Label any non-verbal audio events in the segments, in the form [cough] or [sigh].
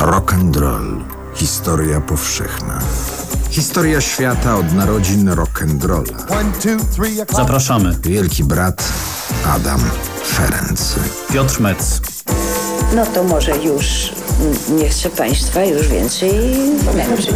Rock and roll. Historia powszechna. Historia świata od narodzin rock'n'rolla. Zapraszamy. Wielki brat Adam Ferenc. Piotr Metz. No to może już nie chcę Państwa już więcej męczyć.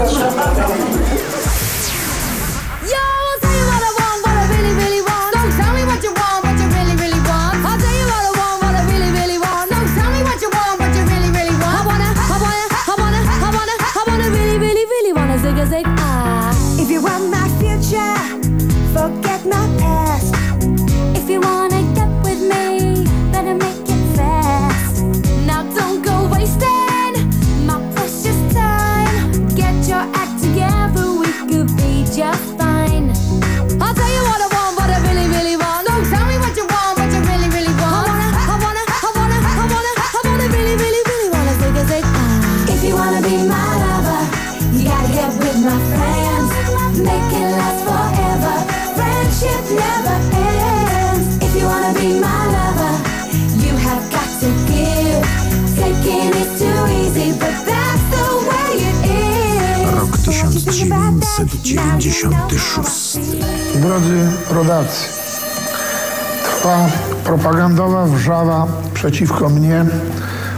1996. Drodzy rodacy, trwa propagandowa wrzawa przeciwko mnie,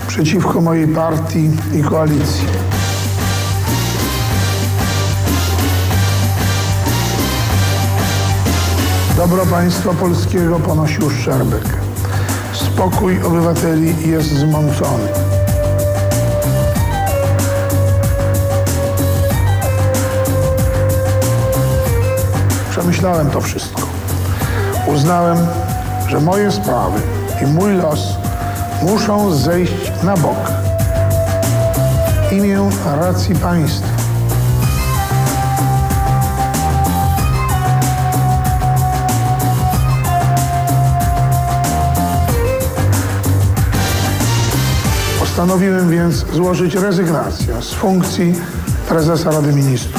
przeciwko mojej partii i koalicji. Dobro państwa polskiego ponosi uszczerbek. Spokój obywateli jest zmącony. Przemyślałem to wszystko. Uznałem, że moje sprawy i mój los muszą zejść na bok. W imię racji państwa. Postanowiłem więc złożyć rezygnację z funkcji prezesa Rady Ministrów.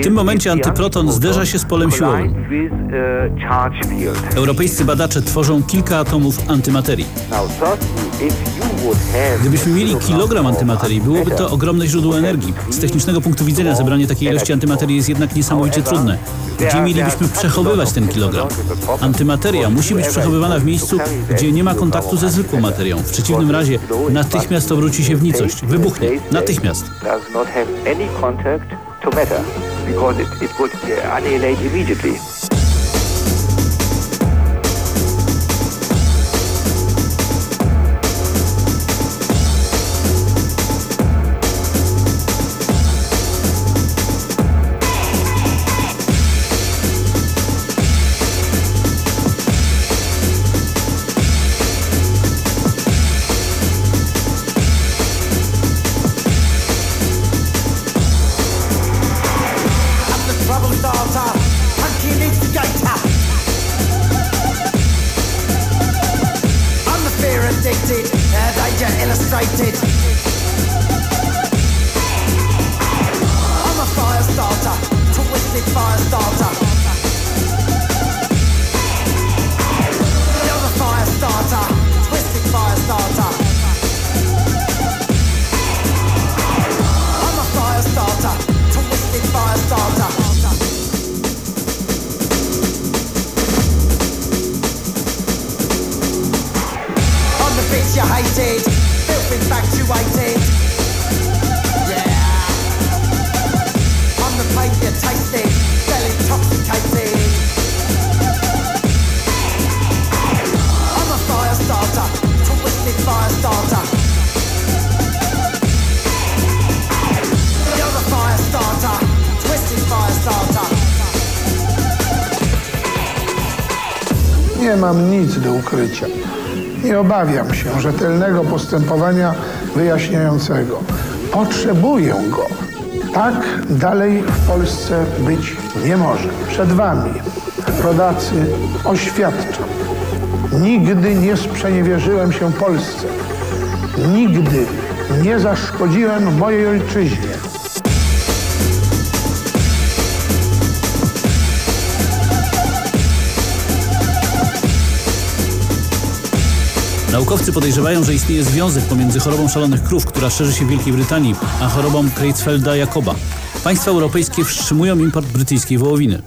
W tym momencie antyproton zderza się z polem siłowym. Europejscy badacze tworzą kilka atomów antymaterii. Gdybyśmy mieli kilogram antymaterii, byłoby to ogromne źródło energii. Z technicznego punktu widzenia zebranie takiej ilości antymaterii jest jednak niesamowicie trudne. Gdzie mielibyśmy przechowywać ten kilogram? Antymateria musi być przechowywana w miejscu, gdzie nie ma kontaktu ze zwykłą materią. W przeciwnym razie natychmiast obróci się w nicość. Wybuchnie. Natychmiast. Because it, it would annihilate immediately. mam nic do ukrycia. Nie obawiam się rzetelnego postępowania wyjaśniającego. Potrzebuję go. Tak dalej w Polsce być nie może. Przed Wami, rodacy, oświadczam. Nigdy nie sprzeniewierzyłem się Polsce. Nigdy nie zaszkodziłem mojej ojczyźnie. Naukowcy podejrzewają, że istnieje związek pomiędzy chorobą szalonych krów, która szerzy się w Wielkiej Brytanii, a chorobą Creutzfelda-Jakoba. Państwa europejskie wstrzymują import brytyjskiej wołowiny.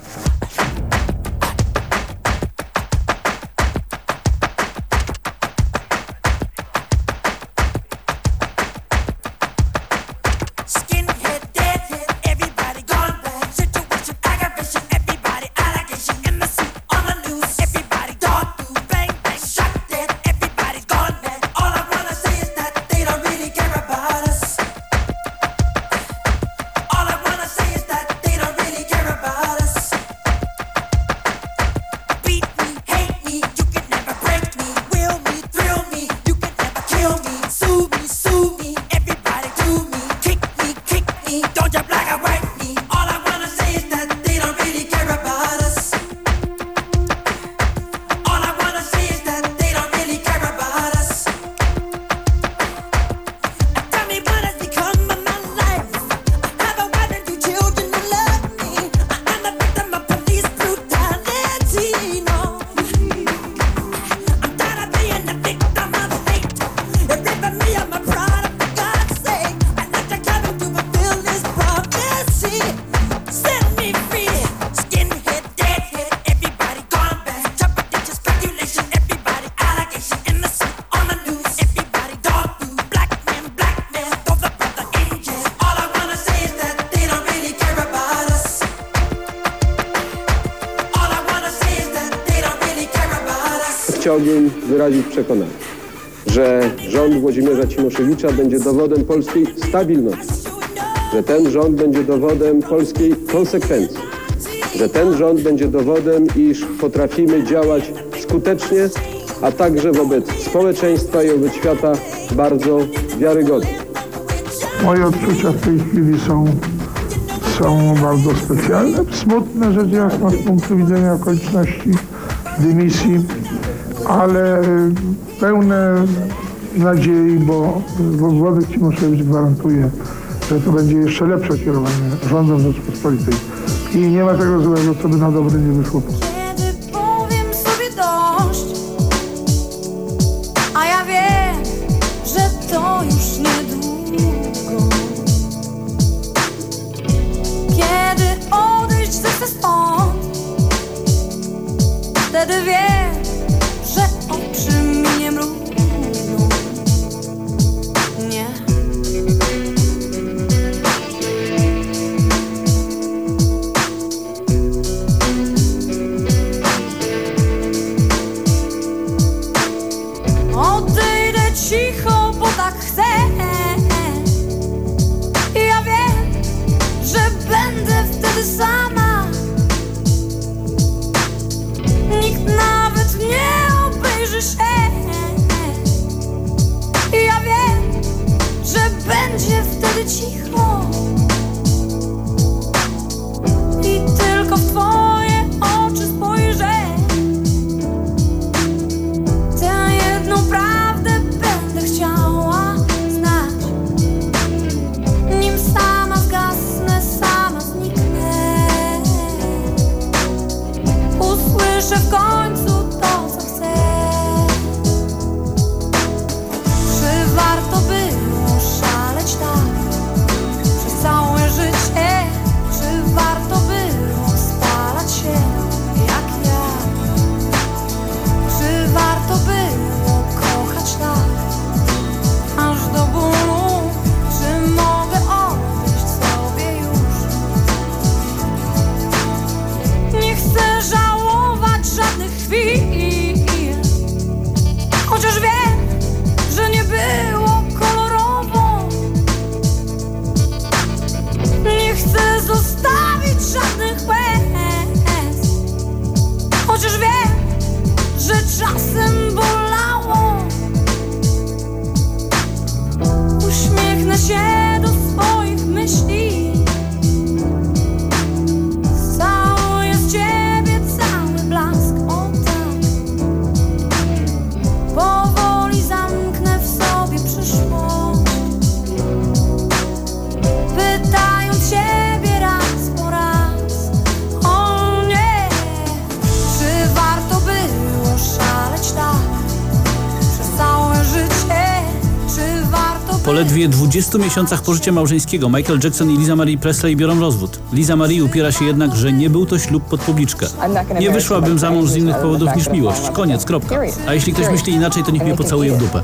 wyrazić przekonanie, że rząd Włodzimierza Cimoszewicza będzie dowodem polskiej stabilności, że ten rząd będzie dowodem polskiej konsekwencji, że ten rząd będzie dowodem, iż potrafimy działać skutecznie, a także wobec społeczeństwa i wobec świata bardzo wiarygodnie. Moje odczucia w tej chwili są, są bardzo specjalne. Smutne rzecz jasna z punktu widzenia okoliczności dymisji ale pełne nadziei, bo, bo Władek Cimoszewicz gwarantuje, że to będzie jeszcze lepsze kierowanie rządem Rzeczypospolitej. I nie ma tego złego, co by na dobre nie wyszło. 12 miesiącach pożycia małżeńskiego Michael Jackson i Liza Marie Presley biorą rozwód. Liza Marie upiera się jednak, że nie był to ślub pod publiczkę. Nie wyszłabym za mąż z innych powodów niż miłość. Koniec, kropka. A jeśli ktoś myśli inaczej, to niech mnie pocałuje w dupę.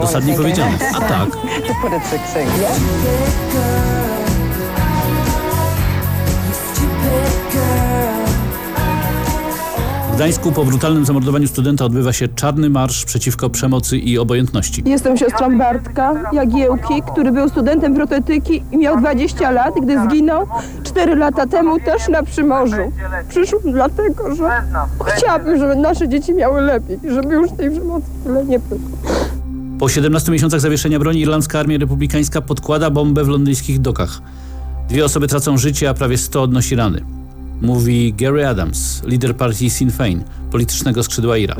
Dosadnie powiedziane. A tak. [laughs] Gdańsku po brutalnym zamordowaniu studenta odbywa się czarny marsz przeciwko przemocy i obojętności. Jestem siostrą Bartka Jagiełki, który był studentem protetyki i miał 20 lat, gdy zginął 4 lata temu też na Przymorzu. Przyszłam dlatego, że chciałabym, żeby nasze dzieci miały lepiej, żeby już tej przemocy tyle nie było. Po 17 miesiącach zawieszenia broni irlandzka armia republikańska podkłada bombę w londyńskich dokach. Dwie osoby tracą życie, a prawie 100 odnosi rany. Mówi Gary Adams, lider partii Sinn Féin, politycznego skrzydła Ira.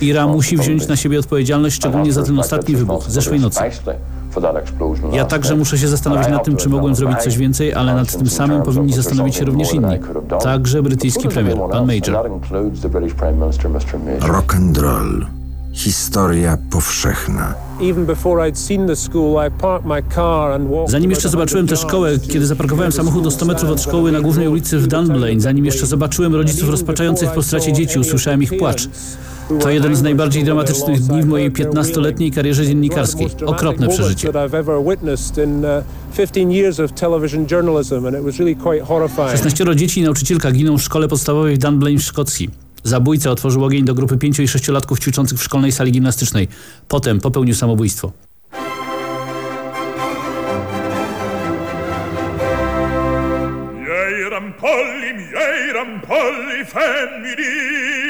Ira musi wziąć na siebie odpowiedzialność, szczególnie za ten ostatni wybuch zeszłej nocy. Ja także muszę się zastanowić nad tym, czy mogłem zrobić coś więcej, ale nad tym samym powinni zastanowić się również inni. Także brytyjski premier, pan Major. Rock and roll. Historia powszechna. Zanim jeszcze zobaczyłem tę szkołę, kiedy zaparkowałem samochód o 100 metrów od szkoły na głównej ulicy w Dunblane, zanim jeszcze zobaczyłem rodziców rozpaczających po stracie dzieci, usłyszałem ich płacz. To jeden z najbardziej dramatycznych dni w mojej 15-letniej karierze dziennikarskiej. Okropne przeżycie. 16 dzieci i nauczycielka giną w szkole podstawowej w Dunblane w Szkocji. Zabójca otworzył ogień do grupy 5 i 6-latków ćwiczących w szkolnej sali gimnastycznej. Potem popełnił samobójstwo. Miei rampolli, miei rampolli femminili.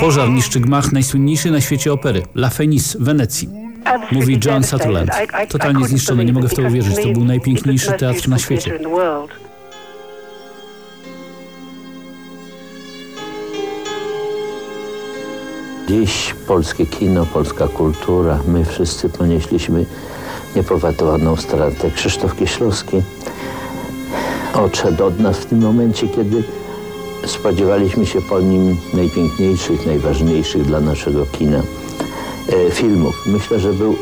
Pożar niszczy gmach najsłynniejszej na świecie opery La Fenice w Wenecji. Mówi John Sutherland. Totalnie zniszczony, nie mogę w to uwierzyć. To był najpiękniejszy teatr na świecie. Dziś polskie kino, polska kultura, my wszyscy ponieśliśmy niepowetowaną stratę. Krzysztof Kieślowski odszedł od nas w tym momencie, kiedy spodziewaliśmy się po nim najpiękniejszych, najważniejszych dla naszego kina e, filmów. Myślę, że był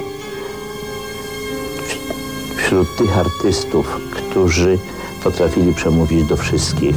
wśród tych artystów, którzy potrafili przemówić do wszystkich.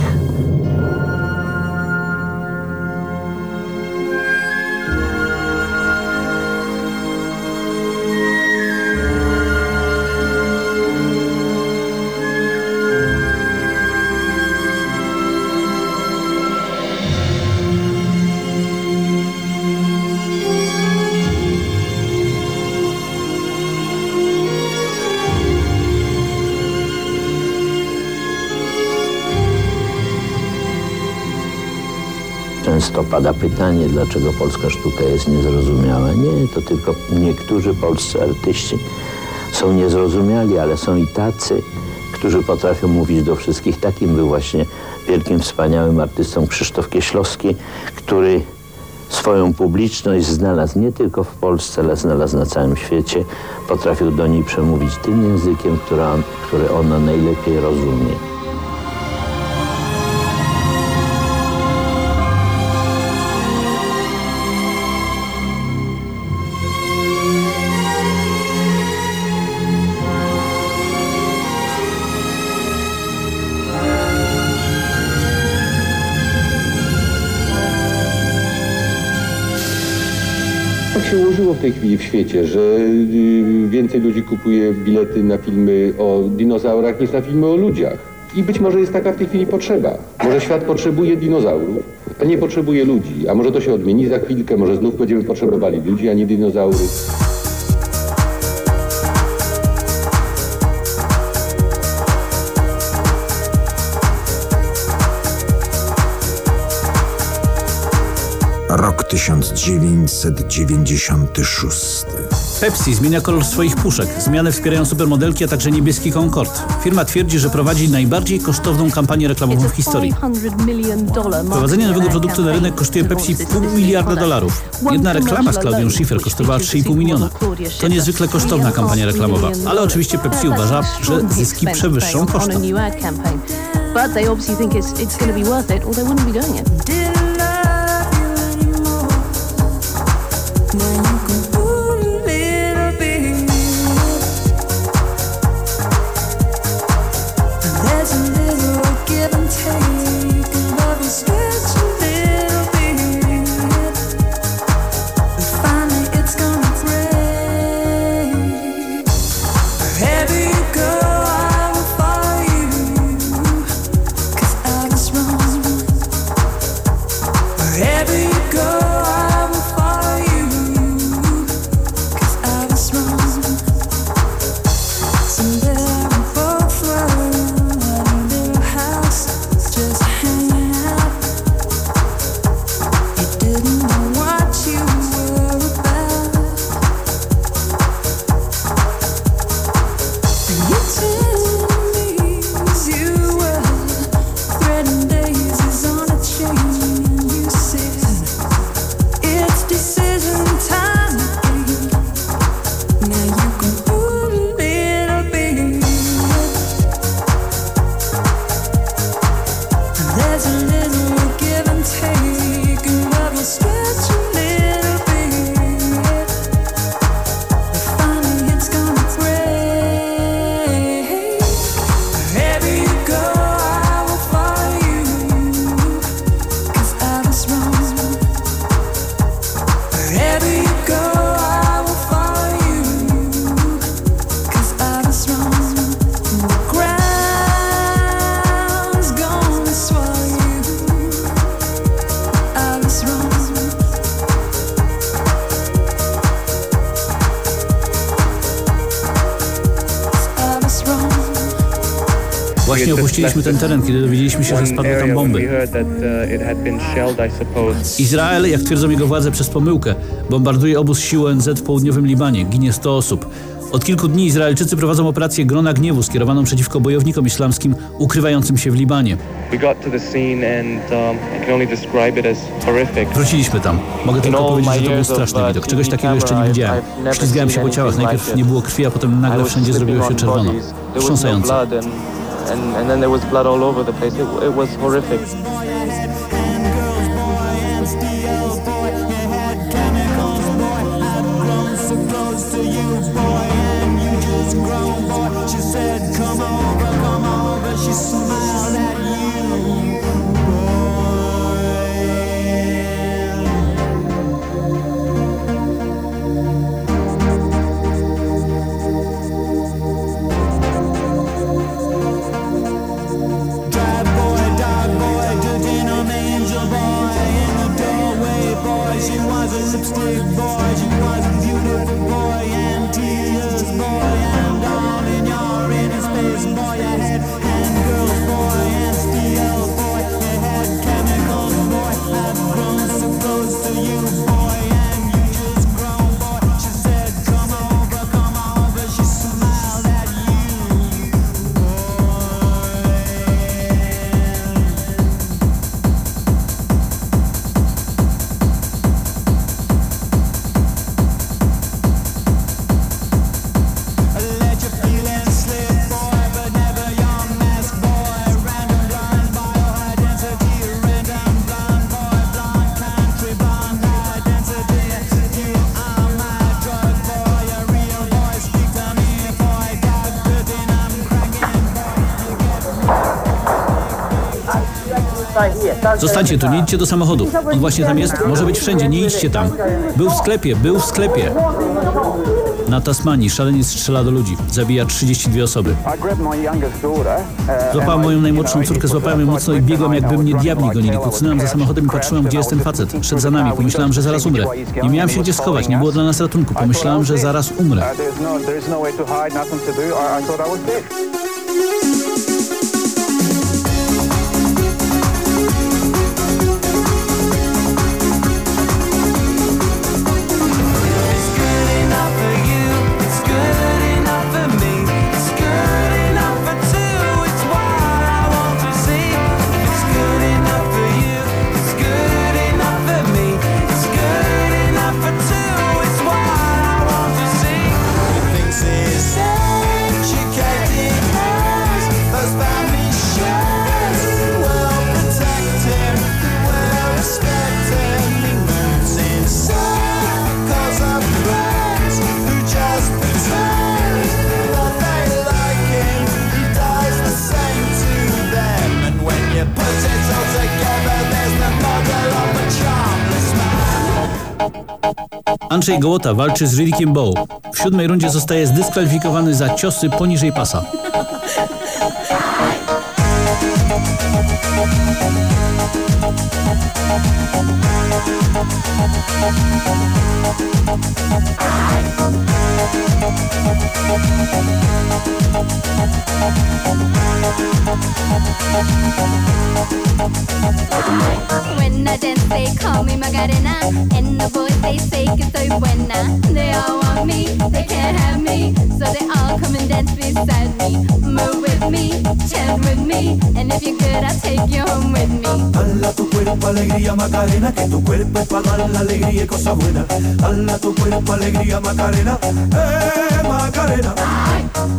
Często pada pytanie, dlaczego polska sztuka jest niezrozumiała. Nie, to tylko niektórzy polscy artyści są niezrozumiali, ale są i tacy, którzy potrafią mówić do wszystkich. Takim był właśnie wielkim, wspaniałym artystą Krzysztof Kieślowski, który swoją publiczność znalazł nie tylko w Polsce, ale znalazł na całym świecie. Potrafił do niej przemówić tym językiem, który, który ona najlepiej rozumie. Ułożyło w tej chwili w świecie, że y, więcej ludzi kupuje bilety na filmy o dinozaurach niż na filmy o ludziach. I być może jest taka w tej chwili potrzeba. Może świat potrzebuje dinozaurów, a nie potrzebuje ludzi. A może to się odmieni za chwilkę, może znów będziemy potrzebowali ludzi, a nie dinozaurów. 1996. Pepsi zmienia kolor swoich puszek. Zmiany wspierają supermodelki, a także niebieski Concorde. Firma twierdzi, że prowadzi najbardziej kosztowną kampanię reklamową w historii. Wprowadzenie nowego produktu na rynek kosztuje Pepsi pół miliarda dolarów. Jedna reklama z Claudią Schiffer kosztowała 3,5 miliona. To niezwykle kosztowna kampania reklamowa, ale oczywiście Pepsi uważa, że zyski przewyższą koszta. But they obviously think it's, it's going to be worth it or they wouldn't be doing it. Opuściliśmy ten teren, kiedy dowiedzieliśmy się, że spadły tam bomby. Izrael, jak twierdzą jego władze, przez pomyłkę bombarduje obóz sił ONZ w południowym Libanie. Ginie 100 osób. Od kilku dni Izraelczycy prowadzą operację Grona Gniewu skierowaną przeciwko bojownikom islamskim ukrywającym się w Libanie. Um. Wróciliśmy tam. Mogę tylko powiedzieć, że to był straszny widok. Czegoś takiego jeszcze nie widziałem. Ślizgałem się po ciałach. Najpierw nie było krwi, a potem nagle wszędzie zrobiło się czerwono. Wstrząsające. And, and then there was blood all over the place. It, it was horrific. Zostańcie tu, nie idźcie do samochodu. On właśnie tam jest, może być wszędzie, nie idźcie tam. Był w sklepie, był w sklepie. Na Tasmanii szaleniec strzela do ludzi. Zabija 32 osoby. Złapałem moją najmłodszą córkę, złapałem ją mocno i biegłem jakby mnie diabli gonili. Kucnąłem za samochodem i patrzyłem, gdzie jest ten facet. Szedł za nami, pomyślałem, że zaraz umrę. Nie miałem się gdzie schować, nie było dla nas ratunku. Pomyślałem, że zaraz umrę. Andrzej Gołota walczy z Ridickiem Bow. W siódmej rundzie zostaje zdyskwalifikowany za ciosy poniżej pasa. When I dance, they call me Macarena. And the boys, they say que soy buena. They all want me, they can't have me. So they all come and dance beside me. Move with me, chant with me. And if you're good, I'll take you home with me. Dala tu cuerpo alegría Macarena, que tu cuerpo es para dar la alegría y cosas buenas. Dala tu cuerpo alegría Macarena, eh Macarena.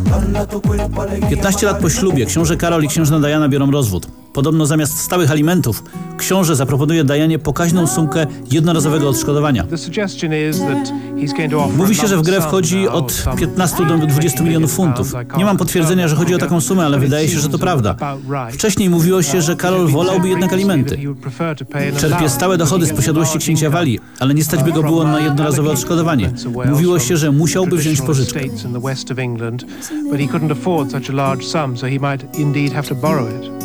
Dala tu cuerpo alegría 15 lat po ślubie książę Karol i księżna Diana biorą rozwód. Podobno zamiast stałych alimentów książę zaproponuje Dianie pokaźną sumkę jednorazowego odszkodowania. Mówi się, że w grę wchodzi od of some 15 do 20 milionów funtów. Nie mam potwierdzenia, że chodzi o taką sumę, ale wydaje się, że to prawda. Wcześniej mówiło się, że Karol wolałby jednak alimenty. Czerpie stałe dochody z posiadłości księcia Walii, ale nie stać by go było na jednorazowe odszkodowanie. Mówiło się, że musiałby wziąć pożyczkę. but he couldn't afford such a large sum, so he might indeed have to borrow it.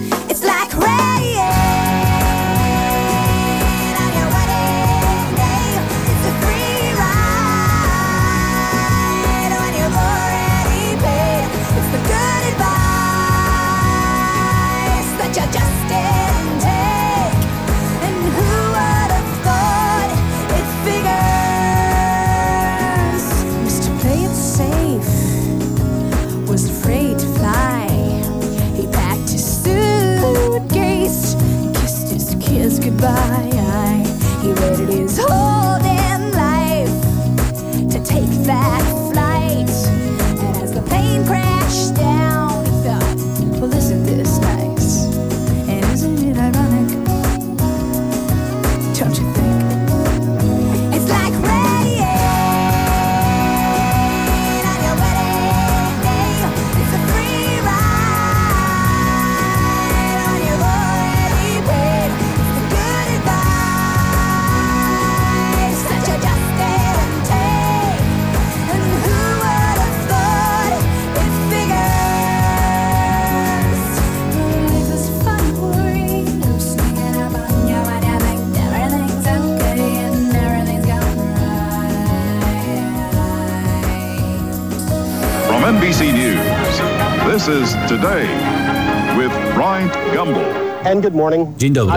Dzień dobry.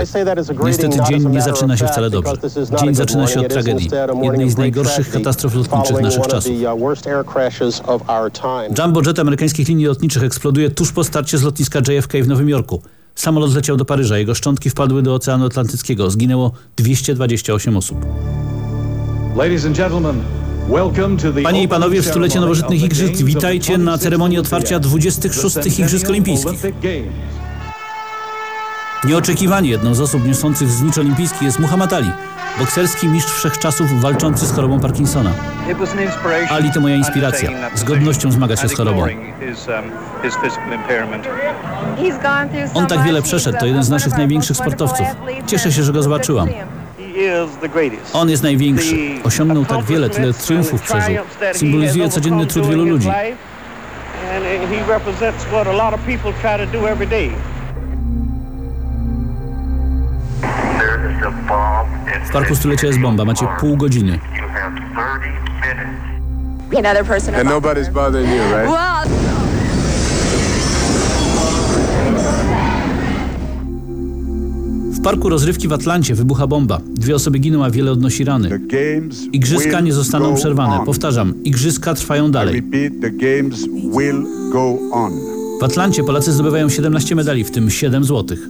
Niestety dzień nie zaczyna się wcale dobrze. Dzień zaczyna się od tragedii, jednej z najgorszych katastrof lotniczych naszych czasów. uh. Jumbo jet amerykańskich linii lotniczych eksploduje tuż po starcie z lotniska JFK w Nowym Jorku. Samolot zleciał do Paryża, jego szczątki wpadły do Oceanu Atlantyckiego. Zginęło 228 osób. Ladies and gentlemen, Panie i panowie, w stulecie nowożytnych igrzysk witajcie na 26th ceremonii otwarcia Olympiad, 26 the Igrzysk Olimpijskich. Nieoczekiwanie jedną z osób niosących znicz olimpijski jest Muhammad Ali, bokserski mistrz wszechczasów walczący z chorobą Parkinsona. Ali to moja inspiracja. Z godnością zmaga się z chorobą. um. On tak wiele przeszedł, to jeden z naszych największych sportowców. Cieszę się, że go zobaczyłam. On jest największy. Osiągnął tak wiele, tyle triumfów przeżył. Symbolizuje codzienny trud wielu ludzi. And he represents what a lot of people try to do every day. W Parku Stulecia jest bomba. Macie pół godziny. Another person. And nobody's bothering you, right? Well, W parku rozrywki w Atlancie wybucha bomba. Dwie osoby giną, a wiele odnosi rany. Igrzyska nie zostaną przerwane. Powtarzam, igrzyska trwają dalej. W Atlancie Polacy zdobywają 17 medali, w tym 7 złotych.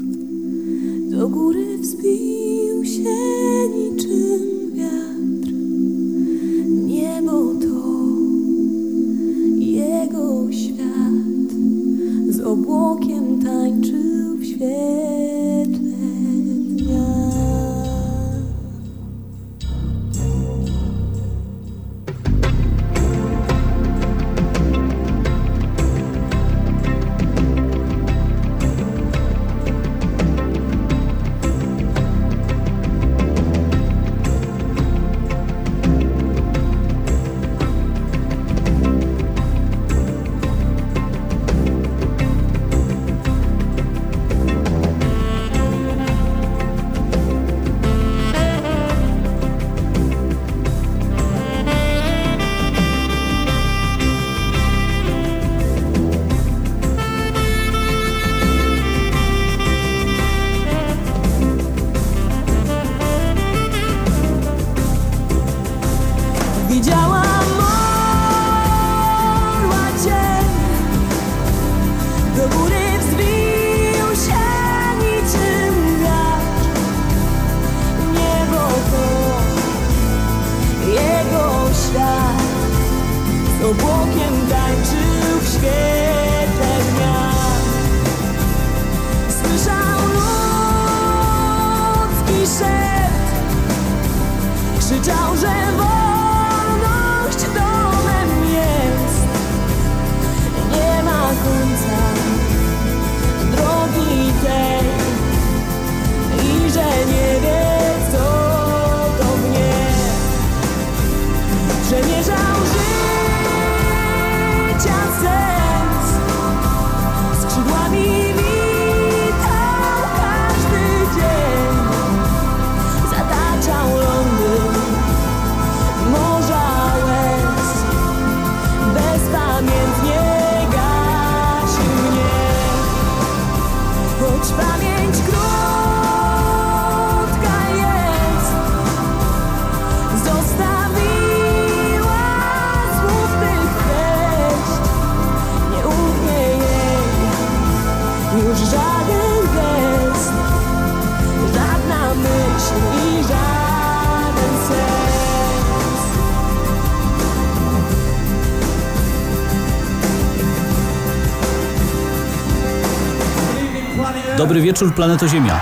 Dobry wieczór, planeto Ziemia.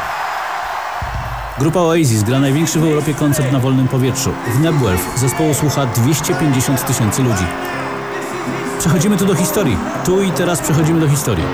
Grupa Oasis gra największy w Europie koncert na wolnym powietrzu. W Nebworth zespołu słucha 250 tysięcy ludzi. Przechodzimy tu do historii. Tu i teraz przechodzimy do historii.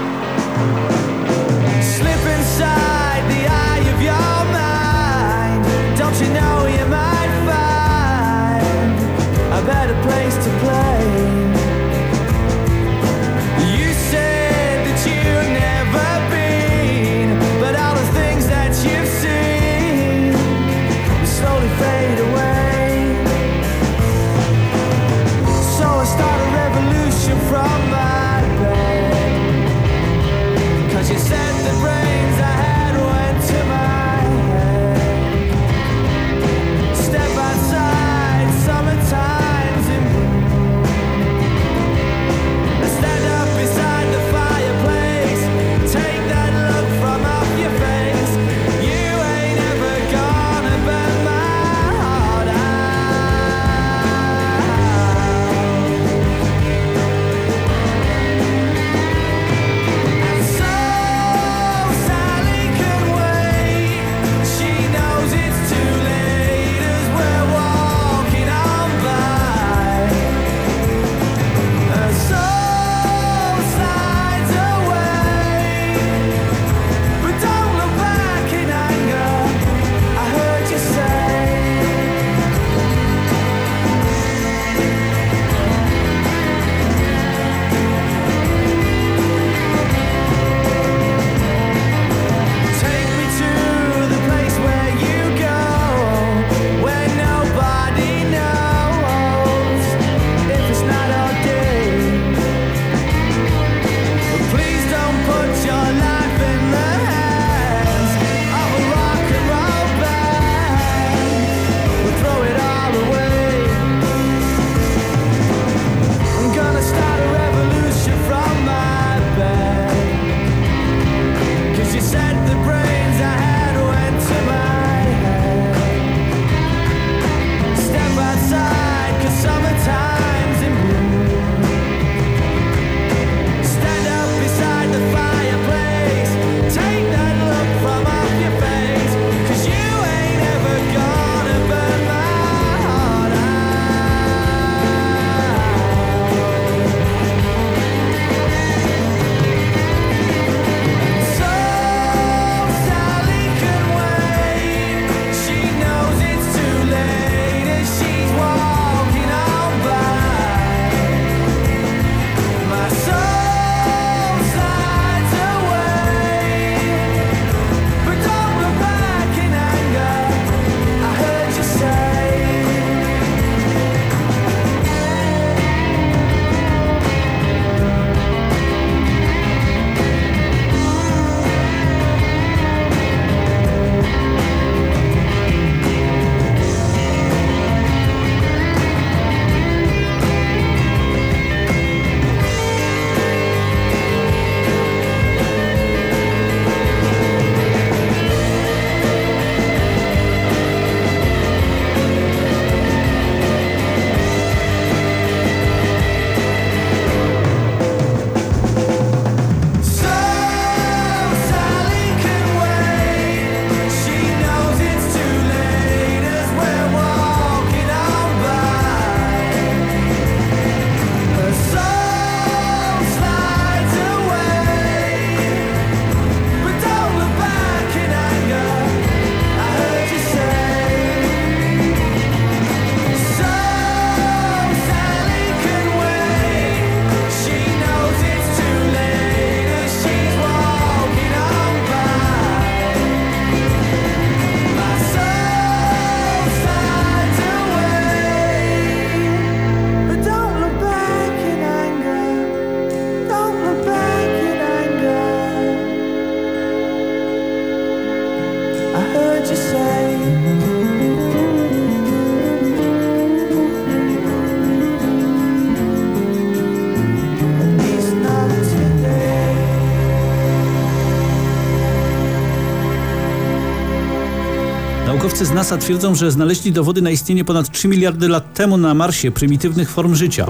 Naukowcy z NASA twierdzą, że znaleźli dowody na istnienie ponad 3 miliardy lat temu na Marsie prymitywnych form życia.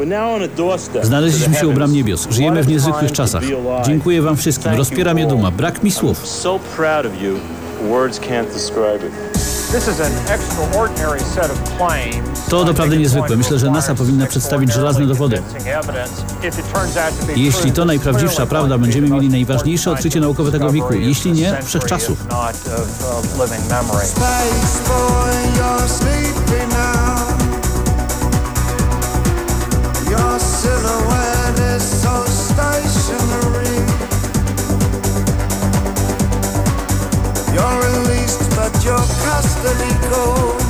Znaleźliśmy się u bram niebios. Żyjemy w niezwykłych czasach. Dziękuję wam wszystkim. Rozpiera mnie duma. Brak mi słów. To doprawdy niezwykłe. Myślę, że NASA powinna przedstawić żelazne dowody. Jeśli to najprawdziwsza prawda, będziemy mieli najważniejsze odkrycie naukowe tego wieku. Jeśli nie, wszechczasów. You're released, your custody code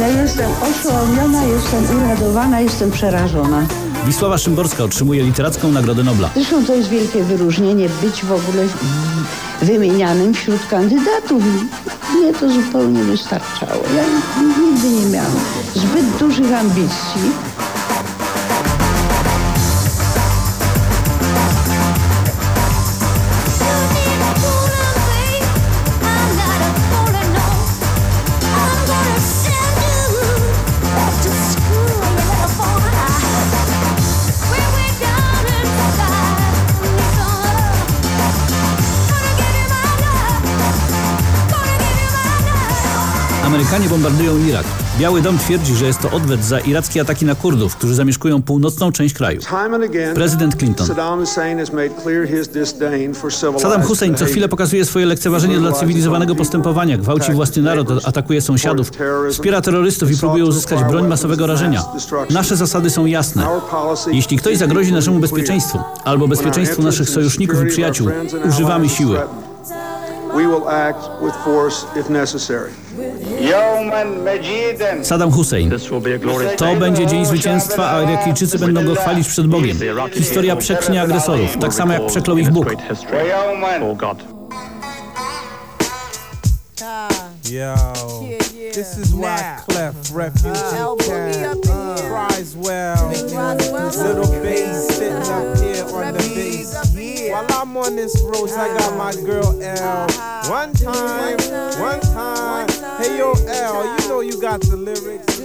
Ja jestem oszołomiona, jestem uradowana, jestem przerażona. Wisława Szymborska otrzymuje literacką Nagrodę Nobla. Zresztą to jest wielkie wyróżnienie być w ogóle wymienianym wśród kandydatów. Mnie to zupełnie wystarczało. Ja nigdy nie miałam zbyt dużych ambicji. Amerykanie bombardują Irak. Biały Dom twierdzi, że jest to odwet za irackie ataki na Kurdów, którzy zamieszkują północną część kraju. Prezydent Clinton. Saddam Hussein co chwilę pokazuje swoje lekceważenie dla cywilizowanego postępowania, gwałci własny naród, atakuje sąsiadów, wspiera terrorystów i próbuje uzyskać broń masowego rażenia. Nasze zasady są jasne. Jeśli ktoś zagrozi naszemu bezpieczeństwu albo bezpieczeństwu naszych sojuszników i przyjaciół, używamy siły. We will act with force if necessary. Saddam Hussein. To będzie dzień zwycięstwa, a Irakijczycy będą go chwalić przed Bogiem. Historia przeknie agresorów, tak samo jak przeklął ich Bóg. Yo, this is Wyclef, refugee camp, Criswell, little bass sitting up here on the bass. While I'm on this road, I got my girl L. One time, one time. Hey yo, L, you know you got the lyrics.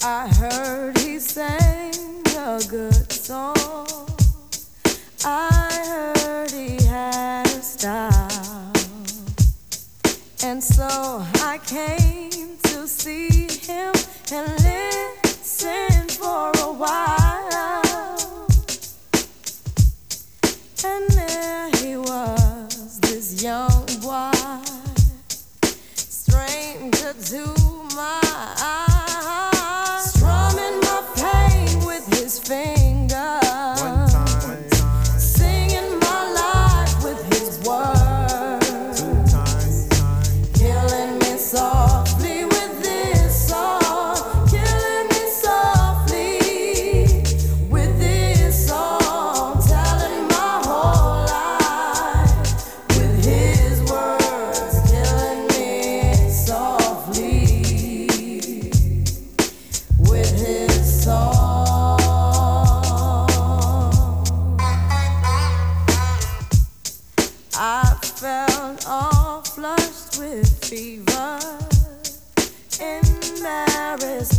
I heard he sang a good song. I heard he had a style. And so I came to see him and listen for a while. And there he was, this young boy, stranger to my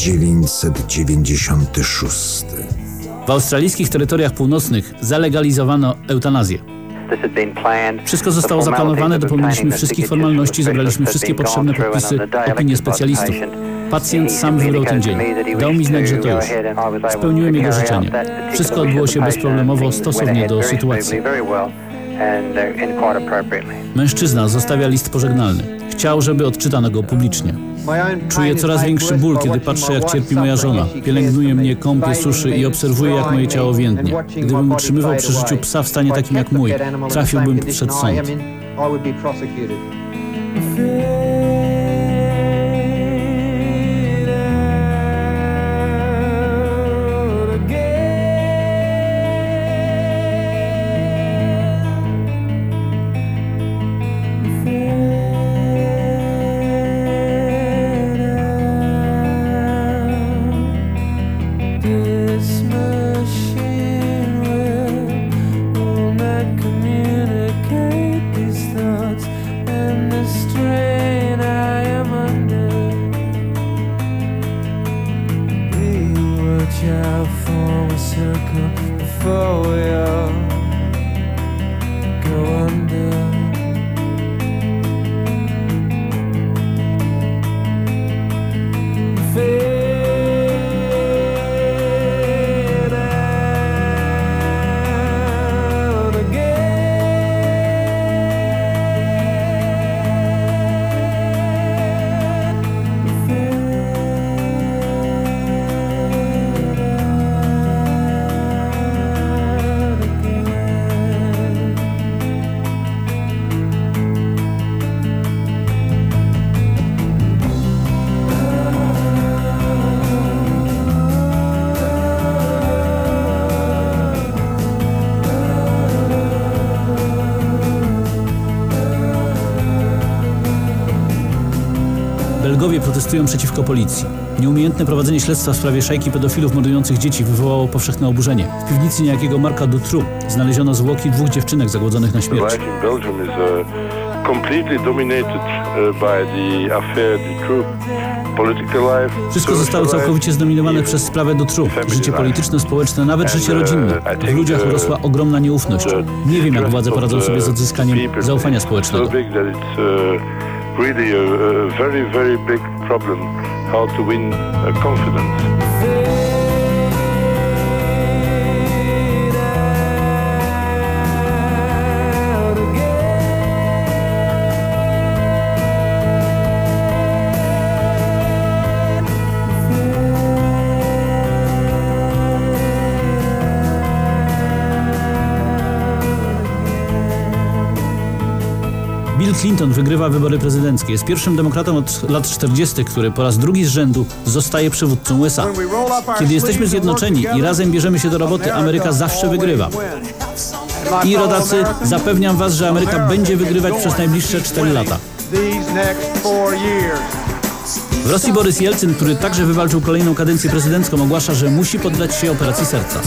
1996. W australijskich terytoriach północnych zalegalizowano eutanazję. Wszystko zostało zaplanowane, dopełniliśmy wszystkich formalności, zebraliśmy wszystkie potrzebne podpisy, opinie specjalistów. Pacjent sam wybrał ten dzień. Dał mi znać, że to już. Spełniłem jego życzenie. Wszystko odbyło się bezproblemowo, stosownie do sytuacji. Mężczyzna zostawia list pożegnalny. Chciał, żeby odczytano go publicznie. Czuję coraz większy ból, kiedy patrzę, jak cierpi moja żona. Pielęgnuje mnie, kąpie, suszy i obserwuję, jak moje ciało więdnie. Gdybym utrzymywał przy życiu psa w stanie takim jak mój, trafiłbym przed sąd. Protestują przeciwko policji. Nieumiejętne prowadzenie śledztwa w sprawie szajki pedofilów mordujących dzieci wywołało powszechne oburzenie. W piwnicy niejakiego Marka Dutru znaleziono zwłoki dwóch dziewczynek zagłodzonych na śmierć. uh, uh, Wszystko zostało całkowicie zdominowane przez sprawę Dutru. Życie polityczne, społeczne, nawet życie rodzinne. W ludziach urosła ogromna nieufność. Nie wiem, jak władze poradzą sobie z odzyskaniem zaufania społecznego. big that it's uh, really a, a very, very big problem how to win uh, confidence. Bill Clinton wygrywa wybory prezydenckie. Jest pierwszym demokratą od lat 40., który po raz drugi z rzędu zostaje przywódcą USA. Kiedy jesteśmy zjednoczeni i razem bierzemy się do roboty, Ameryka zawsze wygrywa. I rodacy, zapewniam was, że Ameryka będzie wygrywać przez najbliższe 4 lata. W Rosji Borys Jelcyn, który także wywalczył kolejną kadencję prezydencką, ogłasza, że musi poddać się operacji serca.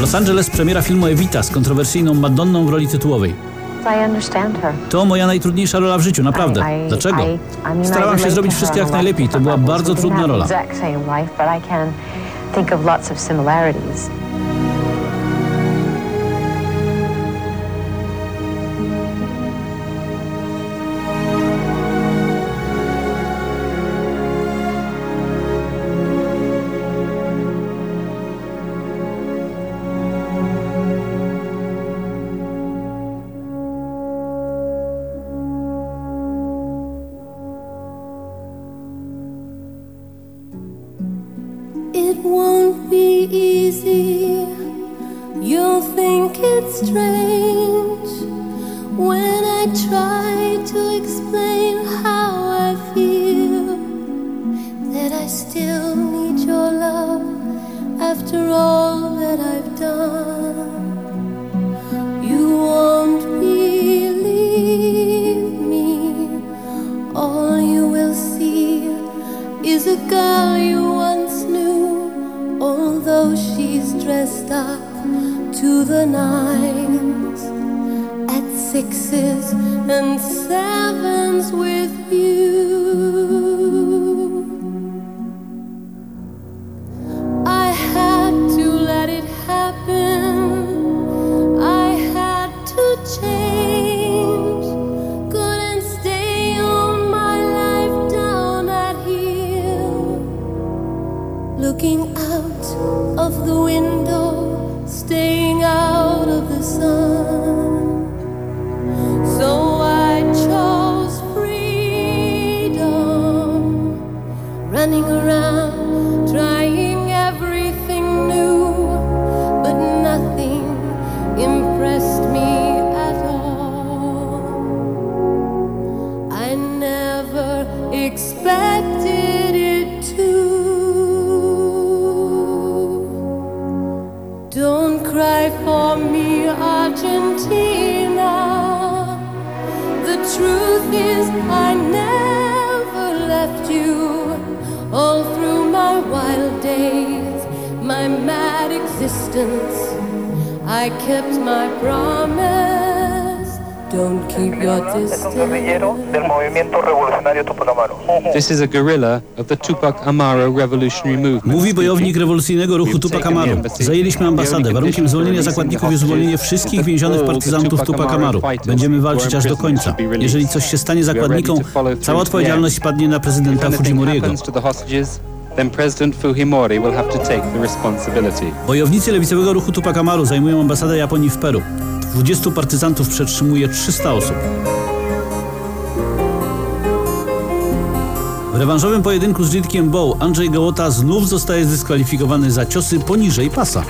Los Angeles premiera filmu Evita z kontrowersyjną Madonną w roli tytułowej. To moja najtrudniejsza rola w życiu, naprawdę. Dlaczego? Starałam się zrobić wszystko jak najlepiej. To była bardzo trudna rola. Sixes and sevens with you. Mówi bojownik rewolucyjnego ruchu Tupac Amaru. Zajęliśmy ambasadę. Warunkiem zwolnienia zakładników jest uwolnienie wszystkich więzionych partyzantów Tupac Amaru. Będziemy walczyć aż do końca. Jeżeli coś się stanie zakładnikom, cała odpowiedzialność spadnie na prezydenta Fujimoriego. then President Fujimori will have to take the responsibility. Bojownicy lewicowego ruchu Tupac Amaru zajmują ambasadę Japonii w Peru. 20 partyzantów przetrzymuje 300 osób. W rewanżowym pojedynku z Jitkiem Bow Andrzej Gołota znów zostaje zdyskwalifikowany za ciosy poniżej pasa.